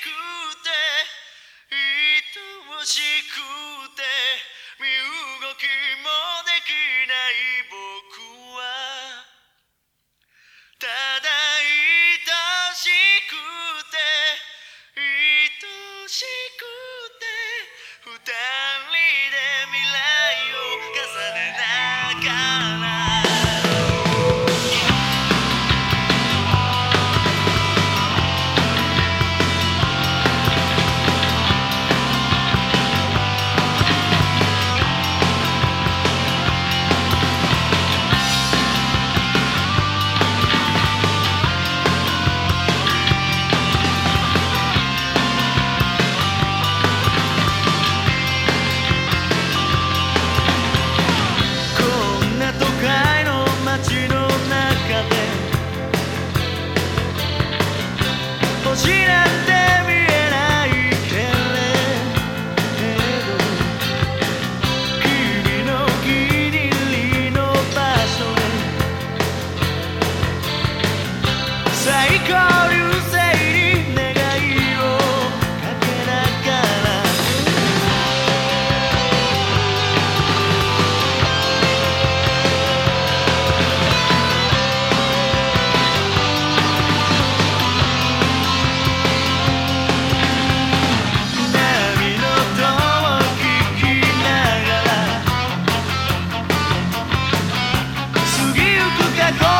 くて愛おしくて身動きもできない僕はただ愛しくて愛しくて二人 I.